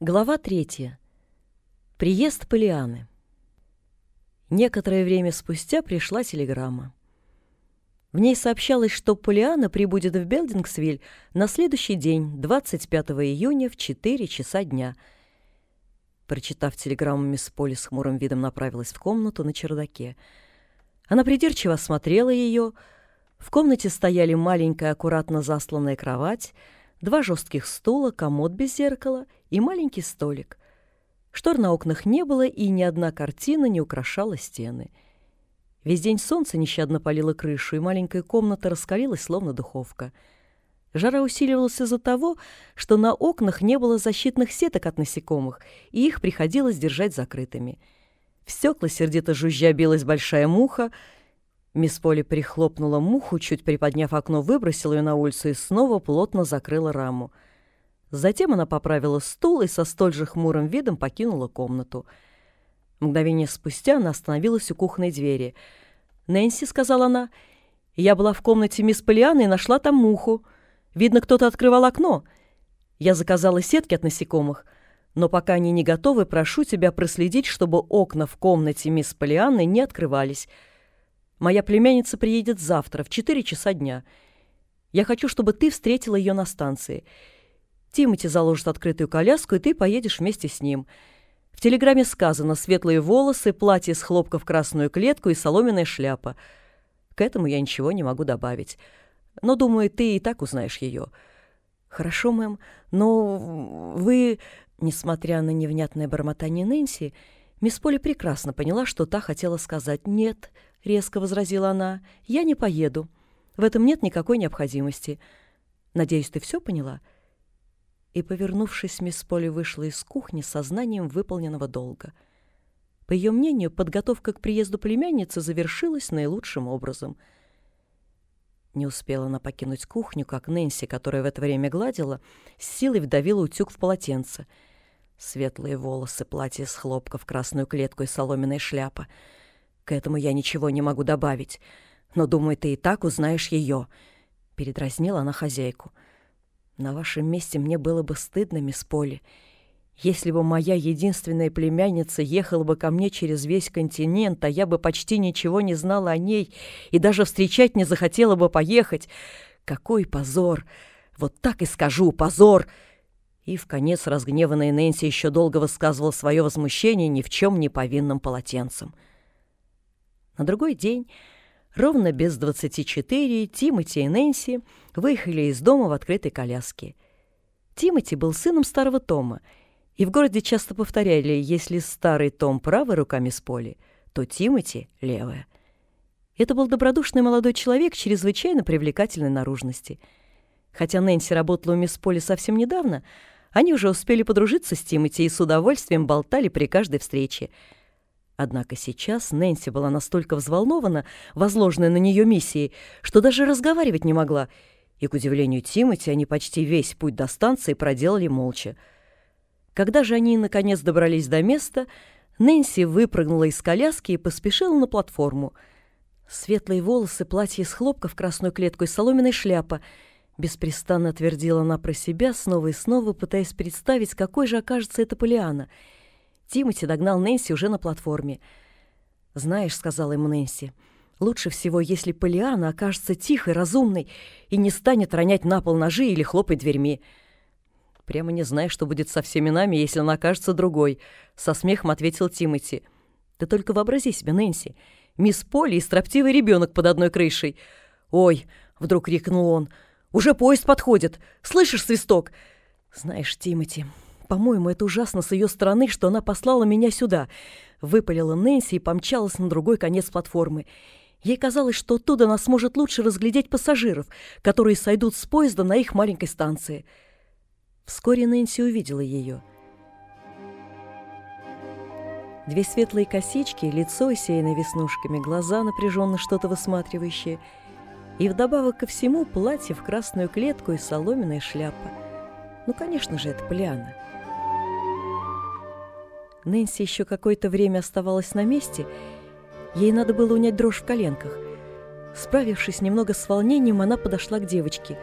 Глава третья. Приезд Полианы. Некоторое время спустя пришла телеграмма. В ней сообщалось, что Полиана прибудет в Белдингсвиль на следующий день, 25 июня в 4 часа дня. Прочитав телеграмму, мисс Поли с хмурым видом направилась в комнату на чердаке. Она придирчиво осмотрела ее. В комнате стояли маленькая аккуратно засланная кровать — два жестких стула, комод без зеркала и маленький столик. Штор на окнах не было, и ни одна картина не украшала стены. Весь день солнце нещадно палило крышу, и маленькая комната раскалилась, словно духовка. Жара усиливалась из-за того, что на окнах не было защитных сеток от насекомых, и их приходилось держать закрытыми. В стекла сердито жужжа билась большая муха — Мисс Поли прихлопнула муху, чуть приподняв окно, выбросила ее на улицу и снова плотно закрыла раму. Затем она поправила стул и со столь же хмурым видом покинула комнату. Мгновение спустя она остановилась у кухонной двери. «Нэнси», — сказала она, — «я была в комнате мисс Полианы и нашла там муху. Видно, кто-то открывал окно. Я заказала сетки от насекомых, но пока они не готовы, прошу тебя проследить, чтобы окна в комнате мисс Полианы не открывались». Моя племянница приедет завтра в 4 часа дня. Я хочу, чтобы ты встретила ее на станции. Тимати заложит открытую коляску, и ты поедешь вместе с ним. В телеграмме сказано «светлые волосы, платье с хлопка в красную клетку и соломенная шляпа». К этому я ничего не могу добавить. Но, думаю, ты и так узнаешь ее. Хорошо, мэм, но вы, несмотря на невнятное бормотание Нэнси, мисс Поли прекрасно поняла, что та хотела сказать «нет», — резко возразила она, — «я не поеду. В этом нет никакой необходимости. Надеюсь, ты все поняла?» И, повернувшись, мисс Поли вышла из кухни с сознанием выполненного долга. По ее мнению, подготовка к приезду племянницы завершилась наилучшим образом. Не успела она покинуть кухню, как Нэнси, которая в это время гладила, с силой вдавила утюг в полотенце. Светлые волосы, платье с хлопка в красную клетку и соломенная шляпа — к этому я ничего не могу добавить. Но, думаю, ты и так узнаешь ее. Передразнила она хозяйку. На вашем месте мне было бы стыдно, мисс Поли. Если бы моя единственная племянница ехала бы ко мне через весь континент, а я бы почти ничего не знала о ней и даже встречать не захотела бы поехать. Какой позор! Вот так и скажу, позор!» И в конец разгневанная Нэнси еще долго высказывала свое возмущение ни в чем не повинным полотенцем. На другой день, ровно без двадцати четыре, Тимоти и Нэнси выехали из дома в открытой коляске. Тимоти был сыном старого Тома, и в городе часто повторяли, если старый Том правой руками с поли, то Тимоти — левая. Это был добродушный молодой человек чрезвычайно привлекательной наружности. Хотя Нэнси работала у мисс Поли совсем недавно, они уже успели подружиться с Тимоти и с удовольствием болтали при каждой встрече — Однако сейчас Нэнси была настолько взволнована, возложенной на нее миссией, что даже разговаривать не могла, и, к удивлению Тимати, они почти весь путь до станции проделали молча. Когда же они, наконец, добрались до места, Нэнси выпрыгнула из коляски и поспешила на платформу. Светлые волосы, платье из хлопка в красную клетку и соломенная шляпа. Беспрестанно твердила она про себя, снова и снова пытаясь представить, какой же окажется эта Полиана — Тимоти догнал Нэнси уже на платформе. «Знаешь», — сказала ему Нэнси, — «лучше всего, если Полиана окажется тихой, разумной и не станет ронять на пол ножи или хлопать дверьми». «Прямо не знаю, что будет со всеми нами, если она окажется другой», — со смехом ответил Тимоти. «Ты только вообрази себе, Нэнси, мисс Поли и строптивый ребенок под одной крышей». «Ой!» — вдруг крикнул он. «Уже поезд подходит! Слышишь свисток?» «Знаешь, Тимоти, по-моему, это ужасно с ее стороны, что она послала меня сюда. Выпалила Нэнси и помчалась на другой конец платформы. Ей казалось, что оттуда она сможет лучше разглядеть пассажиров, которые сойдут с поезда на их маленькой станции. Вскоре Нэнси увидела ее. Две светлые косички, лицо, усеянное веснушками, глаза напряженно что-то высматривающие, и вдобавок ко всему платье в красную клетку и соломенная шляпа. Ну, конечно же, это Полиана. Нэнси еще какое-то время оставалась на месте. Ей надо было унять дрожь в коленках. Справившись немного с волнением, она подошла к девочке.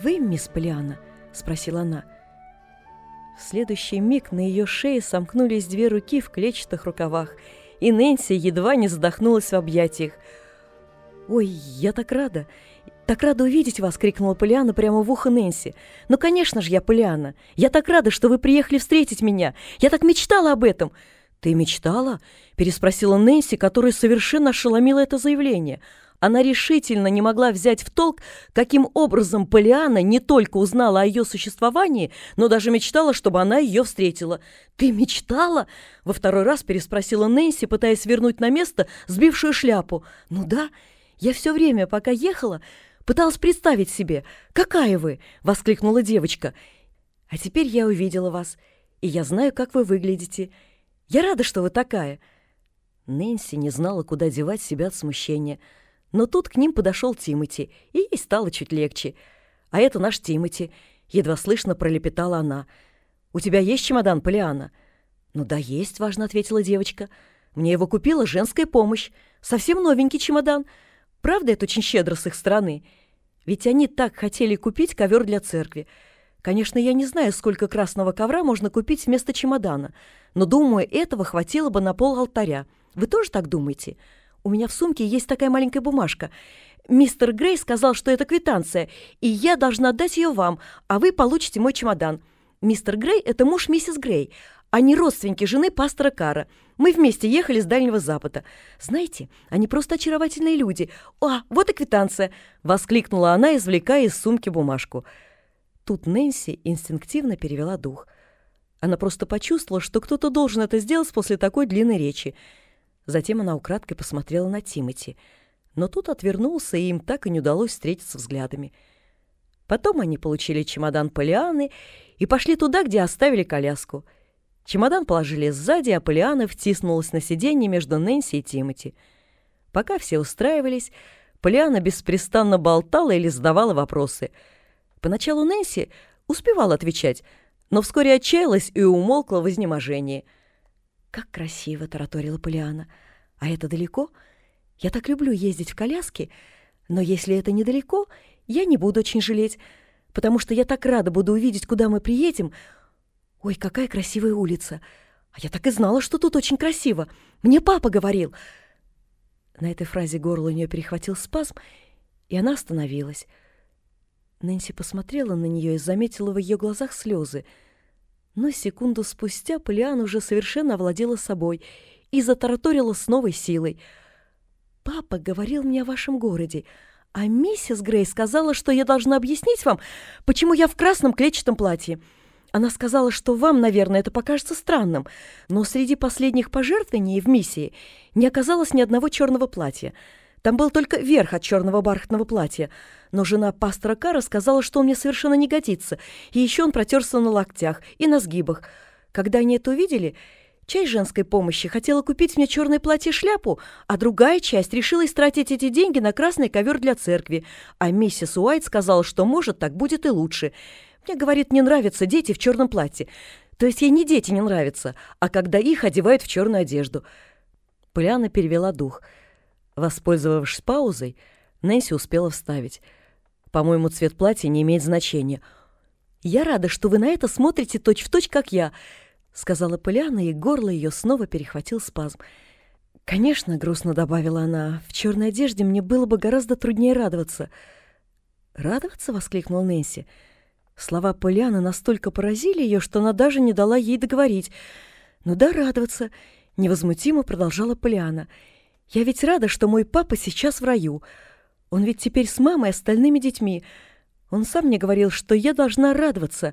«Вы, мисс Полиана?» — спросила она. В следующий миг на ее шее сомкнулись две руки в клетчатых рукавах, и Нэнси едва не задохнулась в объятиях. «Ой, я так рада! Так рада увидеть вас!» — крикнула Полиана прямо в ухо Нэнси. «Ну, конечно же, я Полиана! Я так рада, что вы приехали встретить меня! Я так мечтала об этом!» «Ты мечтала?» — переспросила Нэнси, которая совершенно ошеломила это заявление — она решительно не могла взять в толк, каким образом Полиана не только узнала о ее существовании, но даже мечтала, чтобы она ее встретила. «Ты мечтала?» — во второй раз переспросила Нэнси, пытаясь вернуть на место сбившую шляпу. «Ну да, я все время, пока ехала, пыталась представить себе. Какая вы?» — воскликнула девочка. «А теперь я увидела вас, и я знаю, как вы выглядите. Я рада, что вы такая». Нэнси не знала, куда девать себя от смущения — но тут к ним подошел Тимати, и ей стало чуть легче. «А это наш Тимати», — едва слышно пролепетала она. «У тебя есть чемодан, Полиана?» «Ну да, есть», — важно ответила девочка. «Мне его купила женская помощь. Совсем новенький чемодан. Правда, это очень щедро с их стороны. Ведь они так хотели купить ковер для церкви. Конечно, я не знаю, сколько красного ковра можно купить вместо чемодана, но, думаю, этого хватило бы на пол алтаря. Вы тоже так думаете?» У меня в сумке есть такая маленькая бумажка. Мистер Грей сказал, что это квитанция, и я должна отдать ее вам, а вы получите мой чемодан. Мистер Грей – это муж миссис Грей. Они родственники жены пастора Кара. Мы вместе ехали с Дальнего Запада. Знаете, они просто очаровательные люди. О, вот и квитанция!» – воскликнула она, извлекая из сумки бумажку. Тут Нэнси инстинктивно перевела дух. Она просто почувствовала, что кто-то должен это сделать после такой длинной речи – Затем она украдкой посмотрела на Тимати, но тут отвернулся, и им так и не удалось встретиться взглядами. Потом они получили чемодан Полианы и пошли туда, где оставили коляску. Чемодан положили сзади, а Полиана втиснулась на сиденье между Нэнси и Тимати. Пока все устраивались, Полиана беспрестанно болтала или задавала вопросы. Поначалу Нэнси успевала отвечать, но вскоре отчаялась и умолкла в изнеможении — «Как красиво!» — тараторила Полиана. «А это далеко? Я так люблю ездить в коляске, но если это недалеко, я не буду очень жалеть, потому что я так рада буду увидеть, куда мы приедем. Ой, какая красивая улица! А я так и знала, что тут очень красиво. Мне папа говорил!» На этой фразе горло у нее перехватил спазм, и она остановилась. Нэнси посмотрела на нее и заметила в ее глазах слезы — но секунду спустя Полиан уже совершенно овладела собой и затараторила с новой силой. «Папа говорил мне о вашем городе, а миссис Грей сказала, что я должна объяснить вам, почему я в красном клетчатом платье. Она сказала, что вам, наверное, это покажется странным, но среди последних пожертвований в миссии не оказалось ни одного черного платья». Там был только верх от черного бархатного платья. Но жена пастора Кара сказала, что он мне совершенно не годится. И еще он протерся на локтях и на сгибах. Когда они это увидели, часть женской помощи хотела купить мне черное платье-шляпу, а другая часть решила истратить эти деньги на красный ковер для церкви. А миссис Уайт сказала, что, может, так будет и лучше. Мне, говорит, не нравятся дети в черном платье. То есть ей не дети не нравятся, а когда их одевают в черную одежду. Поляна перевела дух — Воспользовавшись паузой, Нэнси успела вставить. «По-моему, цвет платья не имеет значения». «Я рада, что вы на это смотрите точь-в-точь, точь, как я», — сказала Поляна, и горло ее снова перехватил спазм. «Конечно», — грустно добавила она, — «в черной одежде мне было бы гораздо труднее радоваться». «Радоваться?» — воскликнул Нэнси. Слова Поляны настолько поразили ее, что она даже не дала ей договорить. «Ну да, радоваться», — невозмутимо продолжала Поляна. Я ведь рада, что мой папа сейчас в раю. Он ведь теперь с мамой и остальными детьми. Он сам мне говорил, что я должна радоваться.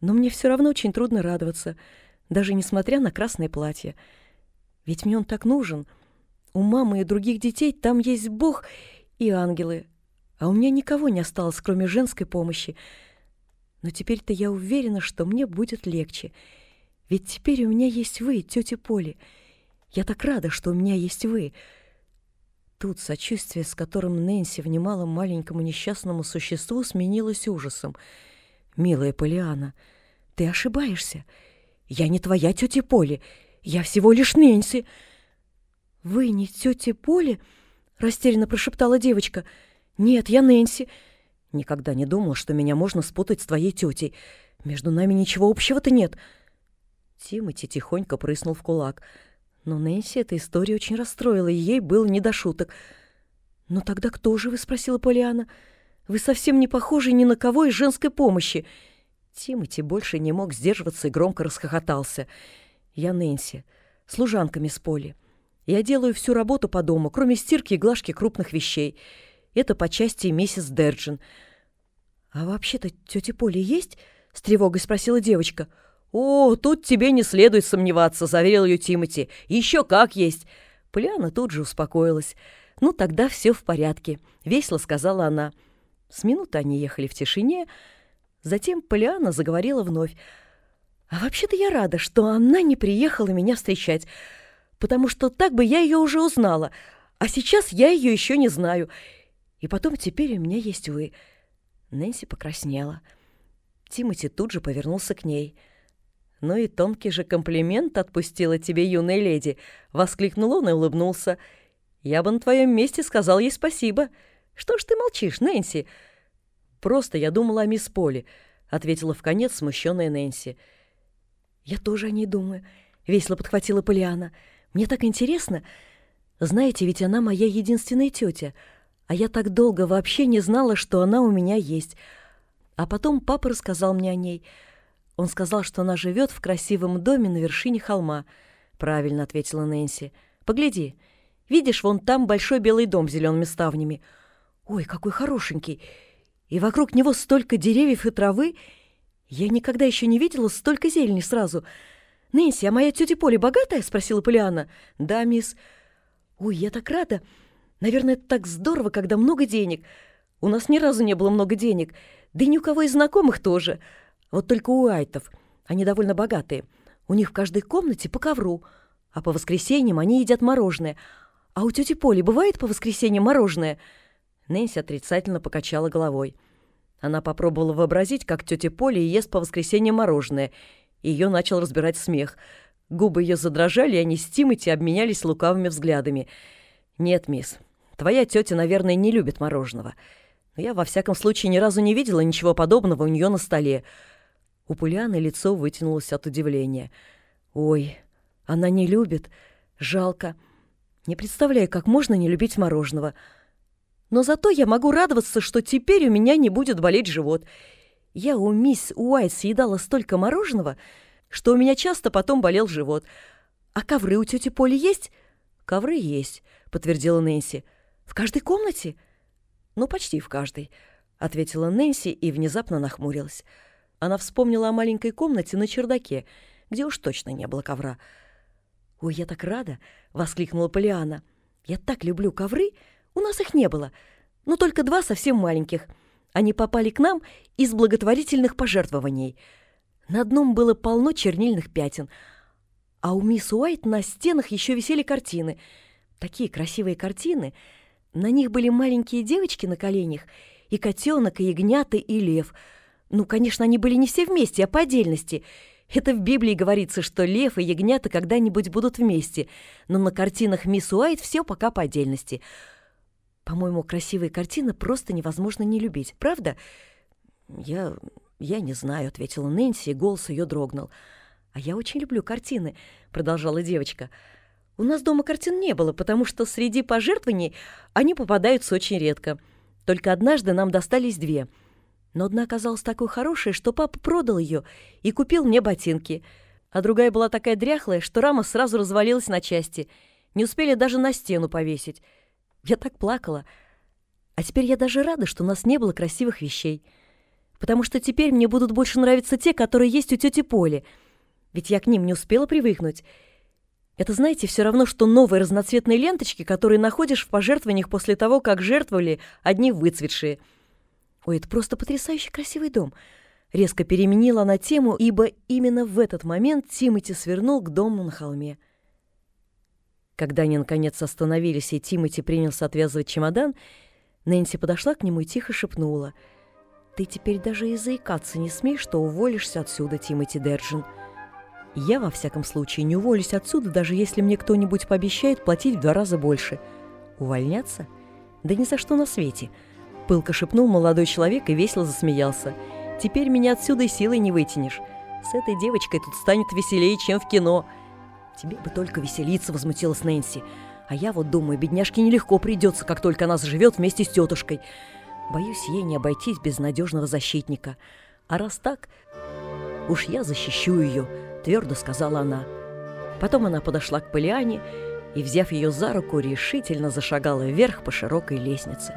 Но мне все равно очень трудно радоваться, даже несмотря на красное платье. Ведь мне он так нужен. У мамы и других детей там есть Бог и ангелы. А у меня никого не осталось, кроме женской помощи. Но теперь-то я уверена, что мне будет легче. Ведь теперь у меня есть вы, тетя Поли. Я так рада, что у меня есть вы. Тут сочувствие, с которым Нэнси внимала маленькому несчастному существу, сменилось ужасом. «Милая Полиана, ты ошибаешься. Я не твоя тетя Поли. Я всего лишь Нэнси». «Вы не тетя Поли?» — растерянно прошептала девочка. «Нет, я Нэнси. Никогда не думал, что меня можно спутать с твоей тетей. Между нами ничего общего-то нет. Тимати тихонько прыснул в кулак. Но Нэнси эта история очень расстроила, и ей было не до шуток. «Но тогда кто же вы?» — спросила Полиана. «Вы совсем не похожи ни на кого из женской помощи». Тимати больше не мог сдерживаться и громко расхохотался. «Я Нэнси, служанками с поли. Я делаю всю работу по дому, кроме стирки и глажки крупных вещей. Это по части миссис Дерджин». «А вообще-то тетя Поли есть?» — с тревогой спросила девочка. «О, тут тебе не следует сомневаться», — заверил ее Тимати. «Еще как есть». Полиана тут же успокоилась. «Ну, тогда все в порядке», — весело сказала она. С минуты они ехали в тишине. Затем Полиана заговорила вновь. «А вообще-то я рада, что она не приехала меня встречать, потому что так бы я ее уже узнала, а сейчас я ее еще не знаю. И потом теперь у меня есть вы». Нэнси покраснела. Тимати тут же повернулся к ней. «Ну и тонкий же комплимент отпустила тебе, юная леди!» — воскликнул он и улыбнулся — я бы на твоем месте сказал ей спасибо. Что ж ты молчишь, Нэнси? Просто я думала о мисс Поли, ответила в конец смущенная Нэнси. Я тоже о ней думаю, весело подхватила Полиана. Мне так интересно. Знаете, ведь она моя единственная тетя, а я так долго вообще не знала, что она у меня есть. А потом папа рассказал мне о ней. Он сказал, что она живет в красивом доме на вершине холма. Правильно ответила Нэнси. Погляди. Видишь, вон там большой белый дом с зелеными ставнями. Ой, какой хорошенький! И вокруг него столько деревьев и травы. Я никогда еще не видела столько зелени сразу. «Нэнси, а моя тетя Поля богатая?» — спросила Полиана. «Да, мисс». «Ой, я так рада. Наверное, это так здорово, когда много денег. У нас ни разу не было много денег. Да и ни у кого из знакомых тоже. Вот только у Айтов. Они довольно богатые. У них в каждой комнате по ковру. А по воскресеньям они едят мороженое. «А у тети Поли бывает по воскресеньям мороженое?» Нэнси отрицательно покачала головой. Она попробовала вообразить, как тетя Поли ест по воскресеньям мороженое. Ее начал разбирать смех. Губы ее задрожали, и они с Тимати обменялись лукавыми взглядами. «Нет, мисс, твоя тетя, наверное, не любит мороженого. Но я, во всяком случае, ни разу не видела ничего подобного у нее на столе». У Пулианы лицо вытянулось от удивления. «Ой, она не любит. Жалко». Не представляю, как можно не любить мороженого. Но зато я могу радоваться, что теперь у меня не будет болеть живот. Я у мисс Уайт съедала столько мороженого, что у меня часто потом болел живот. А ковры у тети Поли есть? Ковры есть, подтвердила Нэнси. В каждой комнате? Ну, почти в каждой, ответила Нэнси и внезапно нахмурилась. Она вспомнила о маленькой комнате на чердаке, где уж точно не было ковра. «Ой, я так рада!» — воскликнула Полиана. «Я так люблю ковры! У нас их не было, но только два совсем маленьких. Они попали к нам из благотворительных пожертвований. На одном было полно чернильных пятен, а у мисс Уайт на стенах еще висели картины. Такие красивые картины. На них были маленькие девочки на коленях, и котенок, и ягнята, и лев. Ну, конечно, они были не все вместе, а по отдельности — это в Библии говорится, что лев и ягнята когда-нибудь будут вместе, но на картинах мисс Уайт все пока по отдельности. По-моему, красивые картины просто невозможно не любить, правда? Я... я не знаю, ответила Нэнси, и голос ее дрогнул. А я очень люблю картины, продолжала девочка. У нас дома картин не было, потому что среди пожертвований они попадаются очень редко. Только однажды нам достались две — но одна оказалась такой хорошей, что папа продал ее и купил мне ботинки. А другая была такая дряхлая, что рама сразу развалилась на части. Не успели даже на стену повесить. Я так плакала. А теперь я даже рада, что у нас не было красивых вещей. Потому что теперь мне будут больше нравиться те, которые есть у тети Поли. Ведь я к ним не успела привыкнуть. Это, знаете, все равно, что новые разноцветные ленточки, которые находишь в пожертвованиях после того, как жертвовали одни выцветшие – «Ой, это просто потрясающе красивый дом!» Резко переменила она тему, ибо именно в этот момент Тимати свернул к дому на холме. Когда они, наконец, остановились, и Тимати принялся отвязывать чемодан, Нэнси подошла к нему и тихо шепнула. «Ты теперь даже и заикаться не смеешь, что уволишься отсюда, Тимати Держин. Я, во всяком случае, не уволюсь отсюда, даже если мне кто-нибудь пообещает платить в два раза больше. Увольняться? Да ни за что на свете!» Пылко шепнул молодой человек и весело засмеялся. Теперь меня отсюда и силой не вытянешь. С этой девочкой тут станет веселее, чем в кино. Тебе бы только веселиться, возмутилась Нэнси. А я вот думаю, бедняжке нелегко придется, как только она заживет вместе с тетушкой. Боюсь ей не обойтись без надежного защитника. А раз так, уж я защищу ее, твердо сказала она. Потом она подошла к Полиане и, взяв ее за руку, решительно зашагала вверх по широкой лестнице.